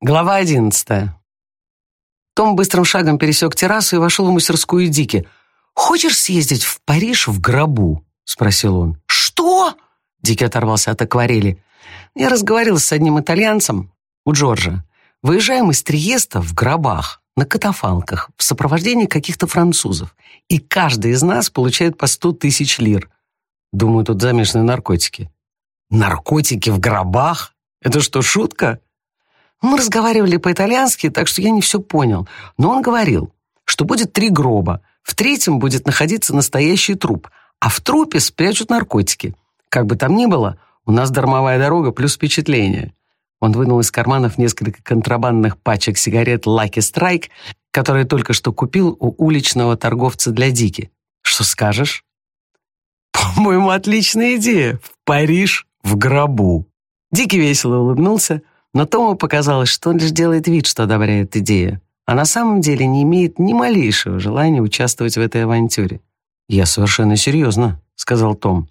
Глава одиннадцатая. Том быстрым шагом пересек террасу и вошел в мастерскую Дики. «Хочешь съездить в Париж в гробу?» — спросил он. «Что?» — Дики оторвался от акварели. «Я разговаривал с одним итальянцем у Джорджа. Выезжаем из Триеста в гробах, на катафалках, в сопровождении каких-то французов. И каждый из нас получает по сто тысяч лир. Думаю, тут замешаны наркотики». «Наркотики в гробах? Это что, шутка?» Мы разговаривали по-итальянски, так что я не все понял. Но он говорил, что будет три гроба. В третьем будет находиться настоящий труп, а в трупе спрячут наркотики. Как бы там ни было, у нас дармовая дорога плюс впечатление. Он вынул из карманов несколько контрабандных пачек сигарет Lucky Strike, которые только что купил у уличного торговца для Дики. Что скажешь? По-моему, отличная идея. В Париж в гробу. Дики весело улыбнулся, но Тому показалось, что он лишь делает вид, что одобряет идею, а на самом деле не имеет ни малейшего желания участвовать в этой авантюре. «Я совершенно серьезно», — сказал Том.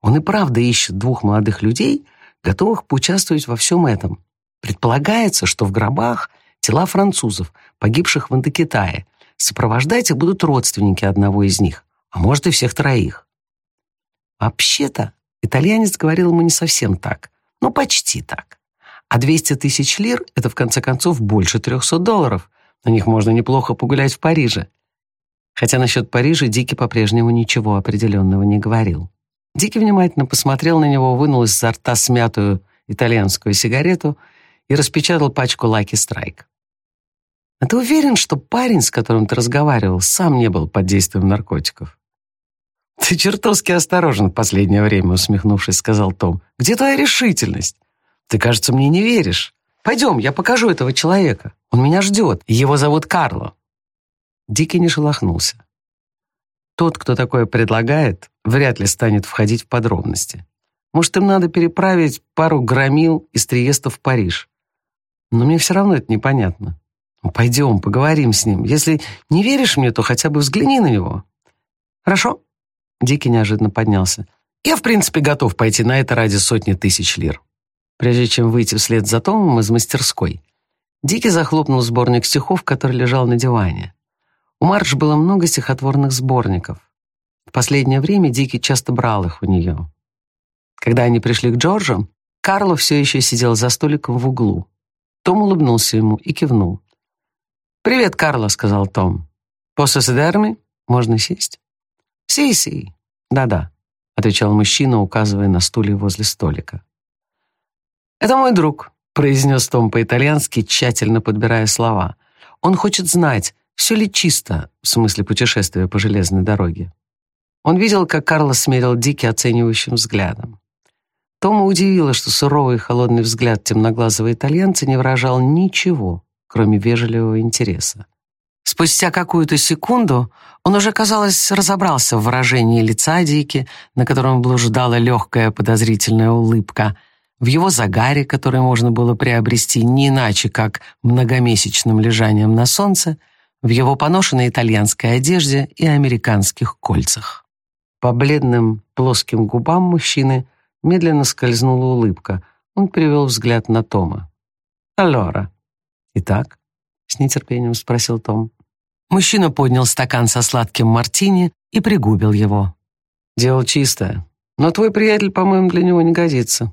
«Он и правда ищет двух молодых людей, готовых поучаствовать во всем этом. Предполагается, что в гробах тела французов, погибших в Индокитае. Сопровождать их будут родственники одного из них, а может и всех троих». Вообще-то, итальянец говорил ему не совсем так, но почти так. А 200 тысяч лир — это, в конце концов, больше 300 долларов. На них можно неплохо погулять в Париже. Хотя насчет Парижа Дики по-прежнему ничего определенного не говорил. Дики внимательно посмотрел на него, вынул изо рта смятую итальянскую сигарету и распечатал пачку Lucky Strike. «А ты уверен, что парень, с которым ты разговаривал, сам не был под действием наркотиков?» «Ты чертовски осторожен в последнее время», — усмехнувшись, сказал Том. «Где твоя решительность? Ты, кажется, мне не веришь. Пойдем, я покажу этого человека. Он меня ждет. Его зовут Карло». Дикий не шелохнулся. Тот, кто такое предлагает, вряд ли станет входить в подробности. Может, им надо переправить пару громил из Триеста в Париж. Но мне все равно это непонятно. Ну, пойдем, поговорим с ним. Если не веришь мне, то хотя бы взгляни на него. Хорошо? Дикий неожиданно поднялся. Я, в принципе, готов пойти на это ради сотни тысяч лир. Прежде чем выйти вслед за Томом из мастерской, Дикий захлопнул сборник стихов, который лежал на диване. У Мардж было много стихотворных сборников. В последнее время Дикий часто брал их у нее. Когда они пришли к Джорджу, Карло все еще сидел за столиком в углу. Том улыбнулся ему и кивнул. «Привет, Карло», — сказал Том. «После седерми? Можно сесть?» «Си-си». «Да-да», — отвечал мужчина, указывая на стуле возле столика. «Это мой друг», — произнес Том по-итальянски, тщательно подбирая слова. «Он хочет знать, все ли чисто, в смысле путешествия по железной дороге». Он видел, как Карлос смерил Дики оценивающим взглядом. Тома удивило, что суровый и холодный взгляд темноглазого итальянца не выражал ничего, кроме вежливого интереса. Спустя какую-то секунду он уже, казалось, разобрался в выражении лица Дики, на котором блуждала легкая подозрительная улыбка, в его загаре, который можно было приобрести не иначе, как многомесячным лежанием на солнце, в его поношенной итальянской одежде и американских кольцах. По бледным плоским губам мужчины медленно скользнула улыбка. Он перевел взгляд на Тома. «Аллора». «Итак?» — с нетерпением спросил Том. Мужчина поднял стакан со сладким мартини и пригубил его. «Дело чистое, но твой приятель, по-моему, для него не годится.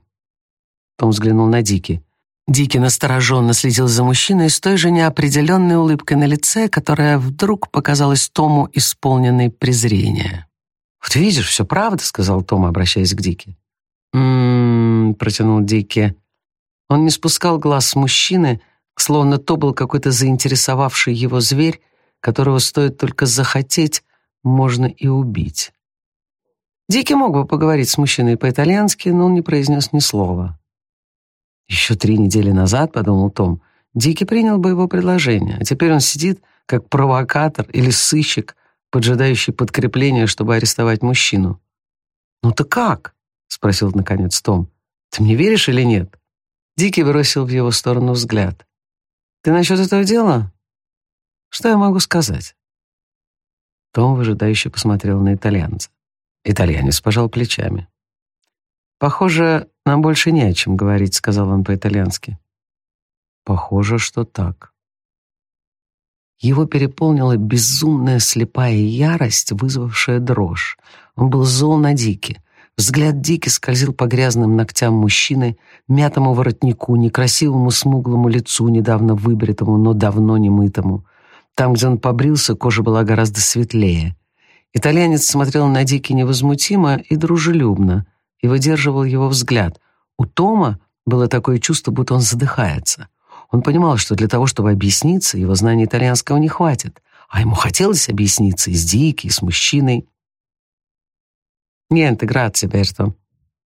Том взглянул на Дики. Дики настороженно следил за мужчиной с той же неопределенной улыбкой на лице, которая вдруг показалась Тому исполненной презрения. «Вот видишь, все правда», — сказал Том, обращаясь к Дике. «М-м-м», протянул Дики. Он не спускал глаз с мужчины, словно то был какой-то заинтересовавший его зверь, которого стоит только захотеть, можно и убить. Дики мог бы поговорить с мужчиной по-итальянски, но он не произнес ни слова. Еще три недели назад, подумал Том, Дики принял бы его предложение, а теперь он сидит как провокатор или сыщик, поджидающий подкрепление, чтобы арестовать мужчину. «Ну ты как?» — спросил наконец Том. «Ты мне веришь или нет?» Дики бросил в его сторону взгляд. «Ты насчет этого дела? Что я могу сказать?» Том выжидающе посмотрел на итальянца. Итальянец пожал плечами. «Похоже, нам больше не о чем говорить», — сказал он по-итальянски. Похоже, что так. Его переполнила безумная слепая ярость, вызвавшая дрожь. Он был зол на Дики. Взгляд Дики скользил по грязным ногтям мужчины, мятому воротнику, некрасивому смуглому лицу, недавно выбритому, но давно не мытому. Там, где он побрился, кожа была гораздо светлее. Итальянец смотрел на Дики невозмутимо и дружелюбно и выдерживал его взгляд. У Тома было такое чувство, будто он задыхается. Он понимал, что для того, чтобы объясниться, его знания итальянского не хватит, а ему хотелось объясниться и с Дики, и с мужчиной. «Niente, grazie, Берто».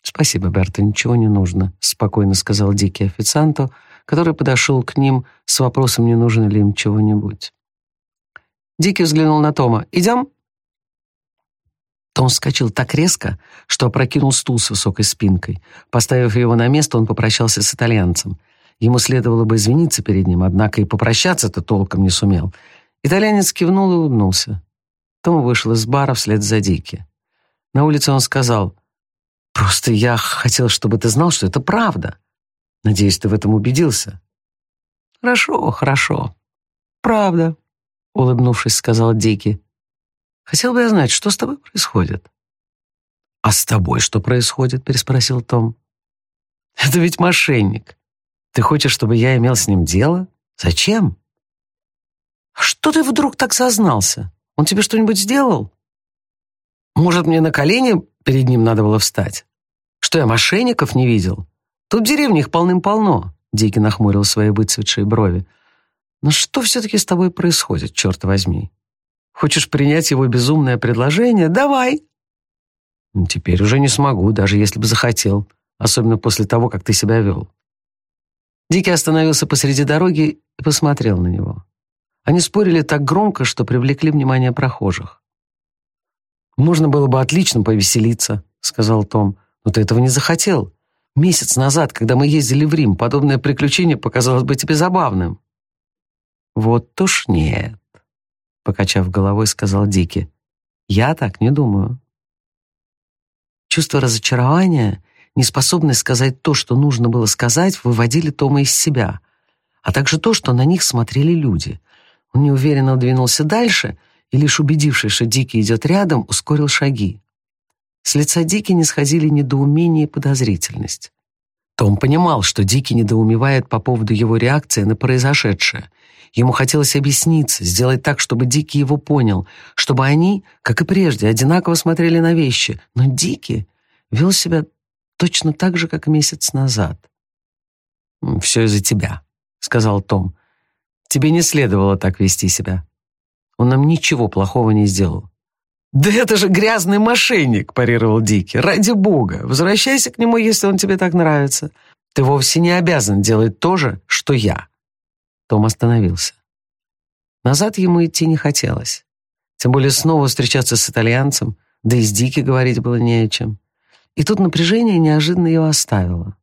«Спасибо, Берто, ничего не нужно», — спокойно сказал Дикий официанту, который подошел к ним с вопросом, не нужно ли им чего-нибудь. Дикий взглянул на Тома. «Идем?» Том вскочил так резко, что опрокинул стул с высокой спинкой. Поставив его на место, он попрощался с итальянцем. Ему следовало бы извиниться перед ним, однако и попрощаться-то толком не сумел. Итальянец кивнул и улыбнулся. Том вышел из бара вслед за Дики. На улице он сказал, «Просто я хотел, чтобы ты знал, что это правда. Надеюсь, ты в этом убедился». «Хорошо, хорошо. Правда», — улыбнувшись, сказал Дики. «Хотел бы я знать, что с тобой происходит». «А с тобой что происходит?» — переспросил Том. «Это ведь мошенник. Ты хочешь, чтобы я имел с ним дело? Зачем? Что ты вдруг так сознался? Он тебе что-нибудь сделал? Может, мне на колени перед ним надо было встать? Что я мошенников не видел? Тут в деревне их полным-полно. Дикий нахмурил свои выцветшие брови. Но что все-таки с тобой происходит, черт возьми? Хочешь принять его безумное предложение? Давай. Теперь уже не смогу, даже если бы захотел. Особенно после того, как ты себя вел. Дикий остановился посреди дороги и посмотрел на него. Они спорили так громко, что привлекли внимание прохожих. «Можно было бы отлично повеселиться», — сказал Том, «но ты этого не захотел. Месяц назад, когда мы ездили в Рим, подобное приключение показалось бы тебе забавным». «Вот уж нет», — покачав головой, сказал Дики. «Я так не думаю». Чувство разочарования неспособность сказать то, что нужно было сказать, выводили Тома из себя, а также то, что на них смотрели люди. Он неуверенно двинулся дальше и, лишь убедившись, что Дики идет рядом, ускорил шаги. С лица Дики не сходили недоумение и подозрительность. Том понимал, что Дики недоумевает по поводу его реакции на произошедшее. Ему хотелось объясниться, сделать так, чтобы Дики его понял, чтобы они, как и прежде, одинаково смотрели на вещи. Но Дики вел себя точно так же, как месяц назад. «Все из-за тебя», — сказал Том. «Тебе не следовало так вести себя. Он нам ничего плохого не сделал». «Да это же грязный мошенник!» – парировал Дики. «Ради бога! Возвращайся к нему, если он тебе так нравится. Ты вовсе не обязан делать то же, что я». Том остановился. Назад ему идти не хотелось. Тем более снова встречаться с итальянцем, да и с Дики говорить было не о чем. И тут напряжение неожиданно его оставило.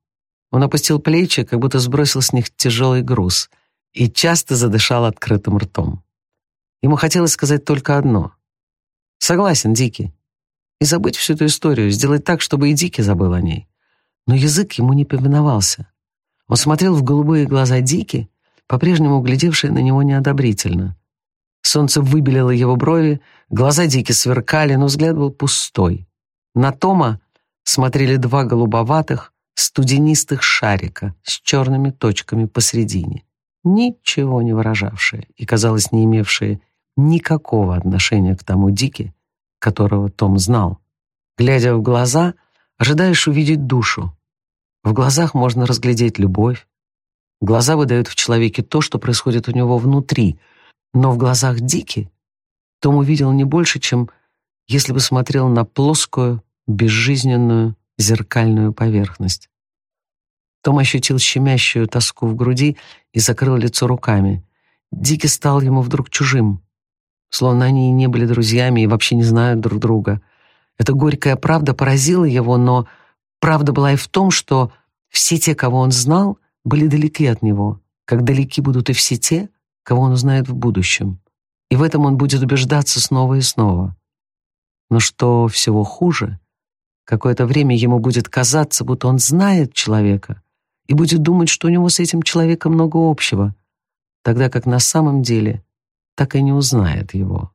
Он опустил плечи, как будто сбросил с них тяжелый груз, и часто задышал открытым ртом. Ему хотелось сказать только одно. «Согласен, Дики. И забыть всю эту историю, сделать так, чтобы и Дики забыл о ней». Но язык ему не повиновался. Он смотрел в голубые глаза Дики, по-прежнему глядевшие на него неодобрительно. Солнце выбелило его брови, глаза Дики сверкали, но взгляд был пустой. На Тома смотрели два голубоватых, студенистых шарика с черными точками посредине, ничего не выражавшие и, казалось, не имевшие никакого отношения к тому Дике, которого Том знал. Глядя в глаза, ожидаешь увидеть душу. В глазах можно разглядеть любовь. Глаза выдают в человеке то, что происходит у него внутри, но в глазах Дики Том увидел не больше, чем если бы смотрел на плоскую, безжизненную зеркальную поверхность. Том ощутил щемящую тоску в груди и закрыл лицо руками. Дики стал ему вдруг чужим, словно они и не были друзьями и вообще не знают друг друга. Эта горькая правда поразила его, но правда была и в том, что все те, кого он знал, были далеки от него, как далеки будут и все те, кого он узнает в будущем. И в этом он будет убеждаться снова и снова. Но что всего хуже — Какое-то время ему будет казаться, будто он знает человека и будет думать, что у него с этим человеком много общего, тогда как на самом деле так и не узнает его.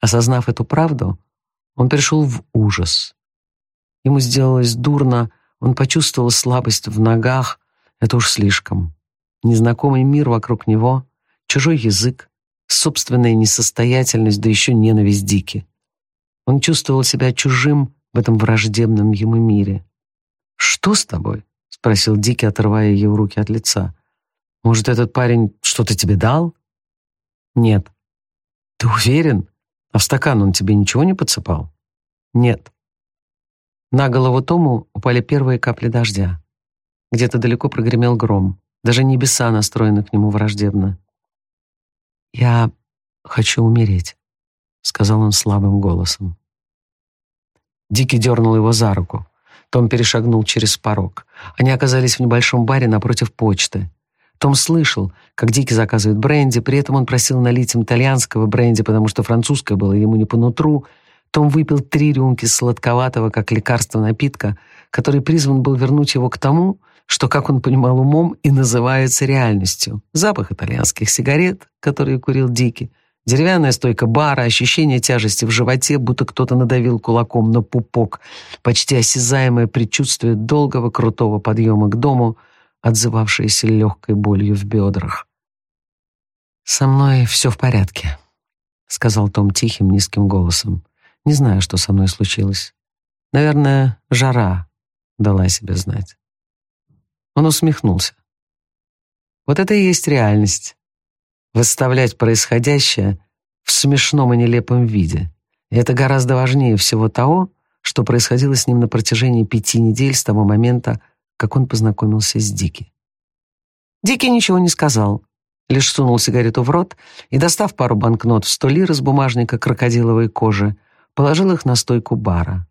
Осознав эту правду, он пришел в ужас. Ему сделалось дурно, он почувствовал слабость в ногах. Это уж слишком. Незнакомый мир вокруг него, чужой язык, собственная несостоятельность, да еще ненависть Дики. Он чувствовал себя чужим в этом враждебном ему мире. «Что с тобой?» — спросил Дики, отрывая ее руки от лица. «Может, этот парень что-то тебе дал?» «Нет». «Ты уверен? А в стакан он тебе ничего не подсыпал?» «Нет». На голову Тому упали первые капли дождя. Где-то далеко прогремел гром. Даже небеса настроены к нему враждебно. «Я хочу умереть», — сказал он слабым голосом. Дикий дернул его за руку. Том перешагнул через порог. Они оказались в небольшом баре напротив почты. Том слышал, как Дикий заказывает бренди, при этом он просил налить им итальянского бренди, потому что французское было ему не по нутру. Том выпил три рюмки сладковатого, как лекарство напитка, который призван был вернуть его к тому, что, как он понимал умом, и называется реальностью. Запах итальянских сигарет, которые курил Дики, деревянная стойка бара, ощущение тяжести в животе, будто кто-то надавил кулаком на пупок, почти осязаемое предчувствие долгого крутого подъема к дому, отзывавшееся легкой болью в бедрах. «Со мной все в порядке», — сказал Том тихим, низким голосом. «Не знаю, что со мной случилось. Наверное, жара дала себе знать». Он усмехнулся. Вот это и есть реальность. Выставлять происходящее в смешном и нелепом виде. И это гораздо важнее всего того, что происходило с ним на протяжении пяти недель с того момента, как он познакомился с Дики. Дики ничего не сказал, лишь сунул сигарету в рот и, достав пару банкнот в сто лир из бумажника крокодиловой кожи, положил их на стойку бара.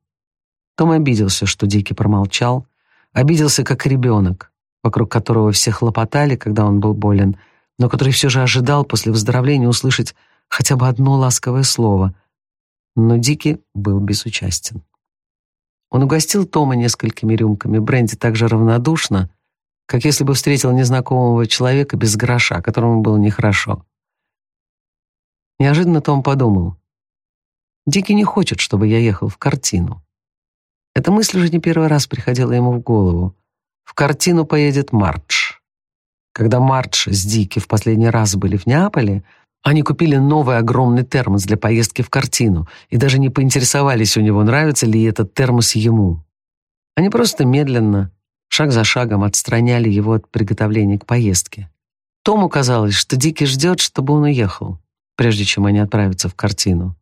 Том обиделся, что Дики промолчал, обиделся как ребенок, вокруг которого все хлопотали, когда он был болен, но который все же ожидал после выздоровления услышать хотя бы одно ласковое слово. Но Дики был безучастен. Он угостил Тома несколькими рюмками бренди так же равнодушно, как если бы встретил незнакомого человека без гроша, которому было нехорошо. Неожиданно Том подумал, Дики не хочет, чтобы я ехал в картину. Эта мысль уже не первый раз приходила ему в голову. В картину поедет Мардж. Когда Мардж с Дики в последний раз были в Неаполе, они купили новый огромный термос для поездки в картину и даже не поинтересовались у него, нравится ли этот термос ему. Они просто медленно, шаг за шагом отстраняли его от приготовления к поездке. Тому казалось, что Дики ждет, чтобы он уехал, прежде чем они отправятся в картину.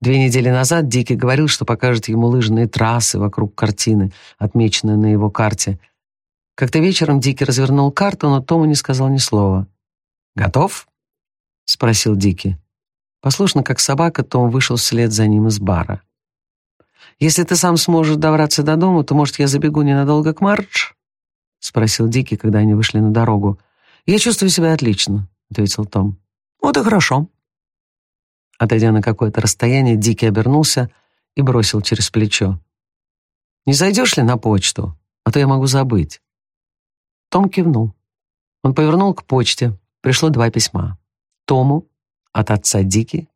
Две недели назад Дики говорил, что покажет ему лыжные трассы вокруг картины, отмеченные на его карте. Как-то вечером Дики развернул карту, но Тому не сказал ни слова. «Готов?» — спросил Дики. Послушно, как собака, Том вышел вслед за ним из бара. «Если ты сам сможешь добраться до дома, то, может, я забегу ненадолго к Мардж?» — спросил Дики, когда они вышли на дорогу. «Я чувствую себя отлично», — ответил Том. «Вот и хорошо», Отойдя на какое-то расстояние, Дикий обернулся и бросил через плечо. «Не зайдешь ли на почту? А то я могу забыть». Том кивнул. Он повернул к почте. Пришло два письма. Тому от отца Дики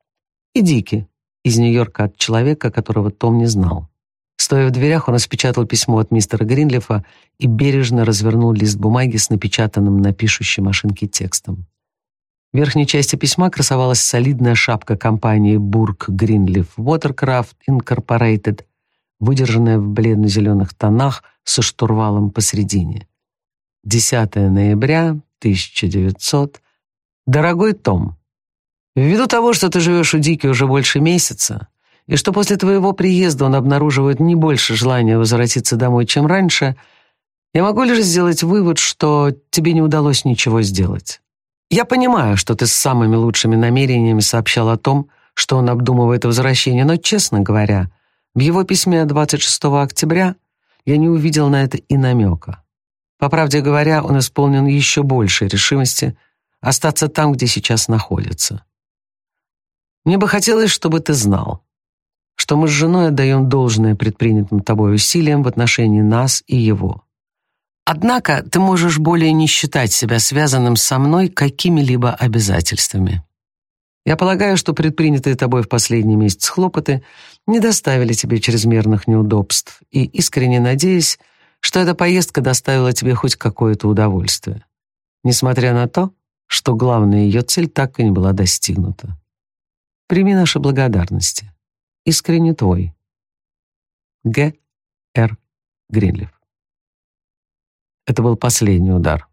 и Дики из Нью-Йорка от человека, которого Том не знал. Стоя в дверях, он распечатал письмо от мистера Гринлифа и бережно развернул лист бумаги с напечатанным на пишущей машинке текстом. В верхней части письма красовалась солидная шапка компании Burke Greenleaf Watercraft Incorporated, выдержанная в бледно-зеленых тонах со штурвалом посередине. 10 ноября 1900. Дорогой Том, ввиду того, что ты живешь у Дики уже больше месяца, и что после твоего приезда он обнаруживает не больше желания возвратиться домой, чем раньше, я могу лишь сделать вывод, что тебе не удалось ничего сделать. Я понимаю, что ты с самыми лучшими намерениями сообщал о том, что он обдумывает возвращение, но, честно говоря, в его письме 26 октября я не увидел на это и намека. По правде говоря, он исполнен еще большей решимости остаться там, где сейчас находится. Мне бы хотелось, чтобы ты знал, что мы с женой отдаем должное предпринятым тобой усилиям в отношении нас и его. Однако ты можешь более не считать себя связанным со мной какими-либо обязательствами. Я полагаю, что предпринятые тобой в последний месяц хлопоты не доставили тебе чрезмерных неудобств, и искренне надеюсь, что эта поездка доставила тебе хоть какое-то удовольствие, несмотря на то, что главная ее цель так и не была достигнута. Прими наши благодарности. Искренне твой. Г. Р. Гринлиф. Это был последний удар.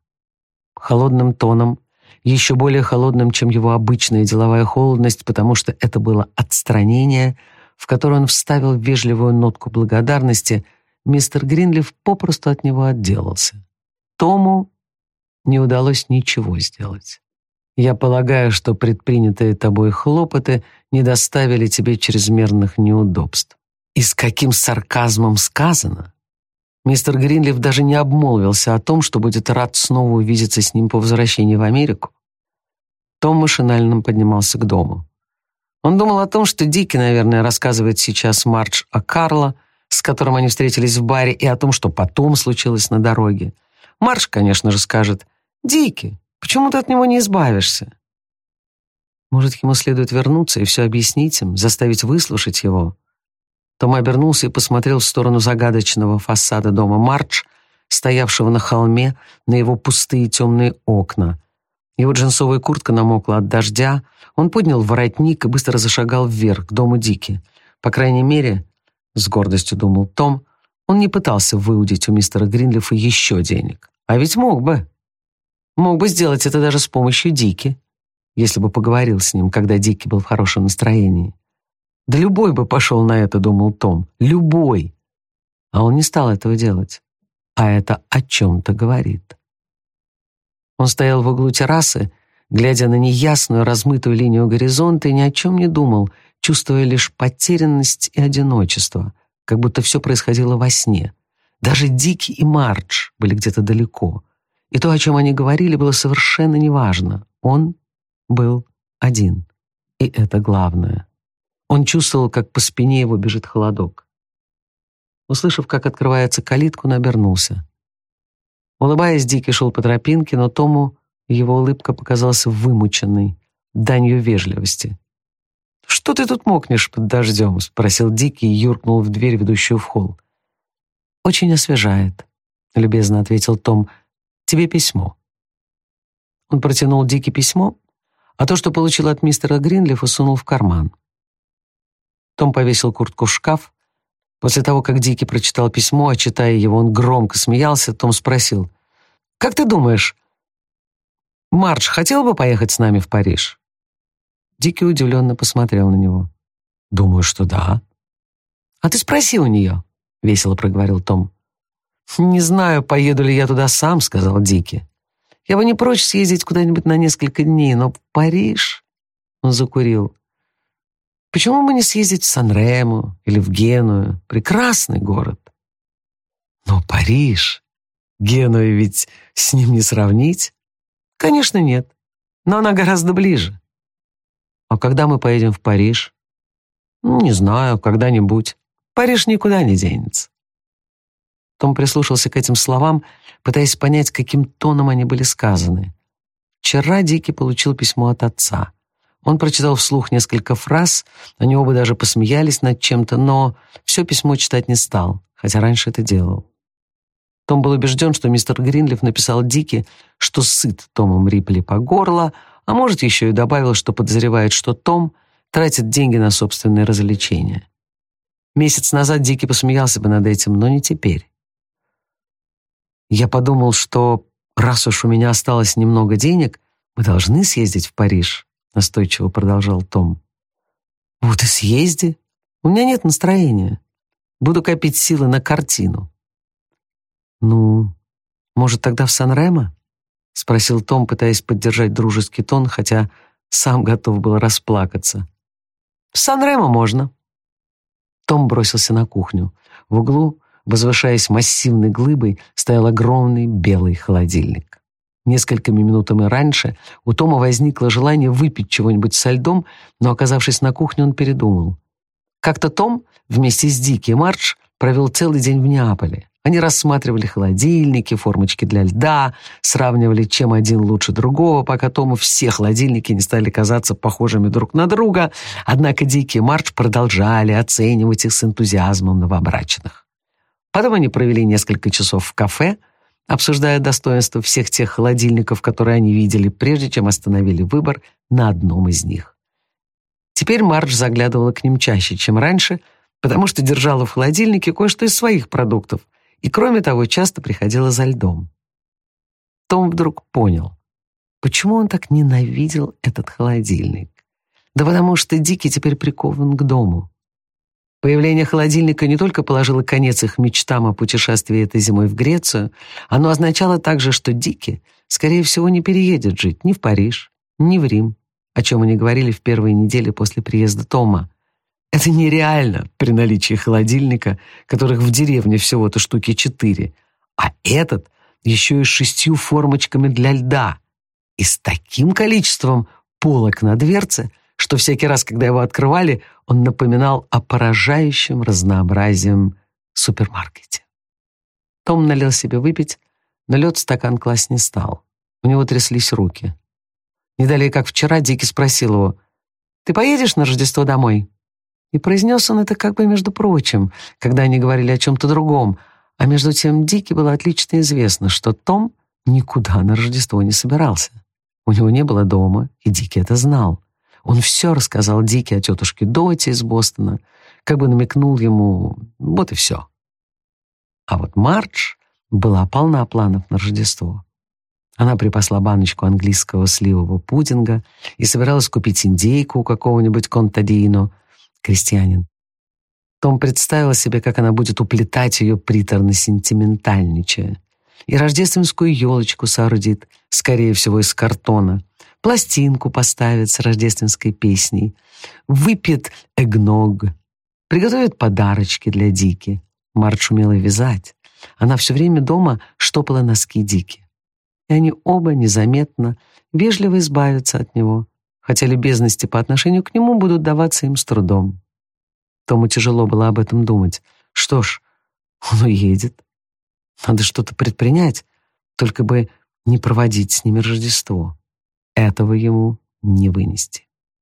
Холодным тоном, еще более холодным, чем его обычная деловая холодность, потому что это было отстранение, в которое он вставил вежливую нотку благодарности, мистер Гринлиф попросту от него отделался. Тому не удалось ничего сделать. Я полагаю, что предпринятые тобой хлопоты не доставили тебе чрезмерных неудобств. И с каким сарказмом сказано. Мистер Гринлиф даже не обмолвился о том, что будет рад снова увидеться с ним по возвращении в Америку. Том машинально поднимался к дому. Он думал о том, что Дики, наверное, рассказывает сейчас Мардж о Карло, с которым они встретились в баре, и о том, что потом случилось на дороге. Мардж, конечно же, скажет «Дики, почему ты от него не избавишься?» Может, ему следует вернуться и все объяснить им, заставить выслушать его. Том обернулся и посмотрел в сторону загадочного фасада дома Мардж, стоявшего на холме, на его пустые темные окна. Его джинсовая куртка намокла от дождя, он поднял воротник и быстро зашагал вверх, к дому Дики. По крайней мере, с гордостью думал Том, он не пытался выудить у мистера Гринлифа еще денег. А ведь мог бы. Мог бы сделать это даже с помощью Дики, если бы поговорил с ним, когда Дики был в хорошем настроении. Да любой бы пошел на это, думал Том. Любой. А он не стал этого делать. А это о чем-то говорит. Он стоял в углу террасы, глядя на неясную, размытую линию горизонта и ни о чем не думал, чувствуя лишь потерянность и одиночество, как будто все происходило во сне. Даже Дики и Мардж были где-то далеко. И то, о чем они говорили, было совершенно неважно. Он был один. И это главное. Он чувствовал, как по спине его бежит холодок. Услышав, как открывается калитка, он обернулся. Улыбаясь, Дикий шел по тропинке, но Тому его улыбка показалась вымученной, данью вежливости. «Что ты тут мокнешь под дождем?» — спросил Дикий и юркнул в дверь, ведущую в холл. «Очень освежает», — любезно ответил Том. «Тебе письмо». Он протянул Дикий письмо, а то, что получил от мистера Гринлифа, сунул в карман. Том повесил куртку в шкаф. После того, как Дики прочитал письмо, а читая его, он громко смеялся, Том спросил, «Как ты думаешь, Мардж хотел бы поехать с нами в Париж?» Дики удивленно посмотрел на него. «Думаю, что да». «А ты спроси у нее», — весело проговорил Том. «Не знаю, поеду ли я туда сам», — сказал Дики. «Я бы не прочь съездить куда-нибудь на несколько дней, но Париж...» Он закурил. Почему бы не съездить в Сан-Рему или в Геную? Прекрасный город. Но Париж... Геную ведь с ним не сравнить? Конечно, нет. Но она гораздо ближе. А когда мы поедем в Париж? Не знаю, когда-нибудь. Париж никуда не денется. Том прислушался к этим словам, пытаясь понять, каким тоном они были сказаны. Вчера Дики получил письмо от отца. Он прочитал вслух несколько фраз, они оба даже посмеялись над чем-то, но все письмо читать не стал, хотя раньше это делал. Том был убежден, что мистер Гринлиф написал Дики, что сыт Томом Рипли по горло, а может, еще и добавил, что подозревает, что Том тратит деньги на собственные развлечения. Месяц назад Дики посмеялся бы над этим, но не теперь. Я подумал, что раз уж у меня осталось немного денег, мы должны съездить в Париж, — настойчиво продолжал Том. «Вот и съезди. У меня нет настроения. Буду копить силы на картину». «Ну, может, тогда в Сан-Ремо?» — спросил Том, пытаясь поддержать дружеский тон, хотя сам готов был расплакаться. «В Сан-Ремо можно». Том бросился на кухню. В углу, возвышаясь массивной глыбой, стоял огромный белый холодильник. Несколькими минутами раньше у Тома возникло желание выпить чего-нибудь со льдом, но, оказавшись на кухне, он передумал. Как-то Том вместе с Дики и провел целый день в Неаполе, Они рассматривали холодильники, формочки для льда, сравнивали, чем один лучше другого, пока Тому все холодильники не стали казаться похожими друг на друга. Однако Дикий и Марч продолжали оценивать их с энтузиазмом новобрачных. Потом они провели несколько часов в кафе, обсуждая достоинства всех тех холодильников, которые они видели, прежде чем остановили выбор на одном из них. Теперь Марч заглядывала к ним чаще, чем раньше, потому что держала в холодильнике кое-что из своих продуктов, и, кроме того, часто приходила за льдом. Том вдруг понял, почему он так ненавидел этот холодильник. Да потому что Дикий теперь прикован к дому. Появление холодильника не только положило конец их мечтам о путешествии этой зимой в Грецию, оно означало также, что Дики, скорее всего, не переедет жить ни в Париж, ни в Рим, о чем они говорили в первые недели после приезда Тома. Это нереально при наличии холодильника, которых в деревне всего-то штуки четыре, а этот еще и с шестью формочками для льда и с таким количеством полок на дверце, что всякий раз, когда его открывали, он напоминал о поражающем разнообразием супермаркете. Том налил себе выпить, но лед стакан класть не стал. У него тряслись руки. Не далее, как вчера, Дики спросил его, «Ты поедешь на Рождество домой?» И произнес он это как бы между прочим, когда они говорили о чем-то другом, а между тем Дике было отлично известно, что Том никуда на Рождество не собирался. У него не было дома, и Дики это знал. Он все рассказал Дике о тетушке Доте из Бостона, как бы намекнул ему, вот и все. А вот Мардж была полна планов на Рождество. Она припасла баночку английского сливового пудинга и собиралась купить индейку у какого-нибудь контадино, крестьянин. Том представил себе, как она будет уплетать ее приторно-сентиментальничая. И рождественскую елочку соорудит, скорее всего, из картона. Пластинку поставит с рождественской песней. Выпьет эгног. Приготовит подарочки для Дики. Мардж умела вязать. Она все время дома штопала носки Дики. И они оба незаметно, вежливо избавятся от него, хотя любезности по отношению к нему будут даваться им с трудом. Тому тяжело было об этом думать. Что ж, он уедет. Надо что-то предпринять, только бы не проводить с ними Рождество. Этого ему не вынести.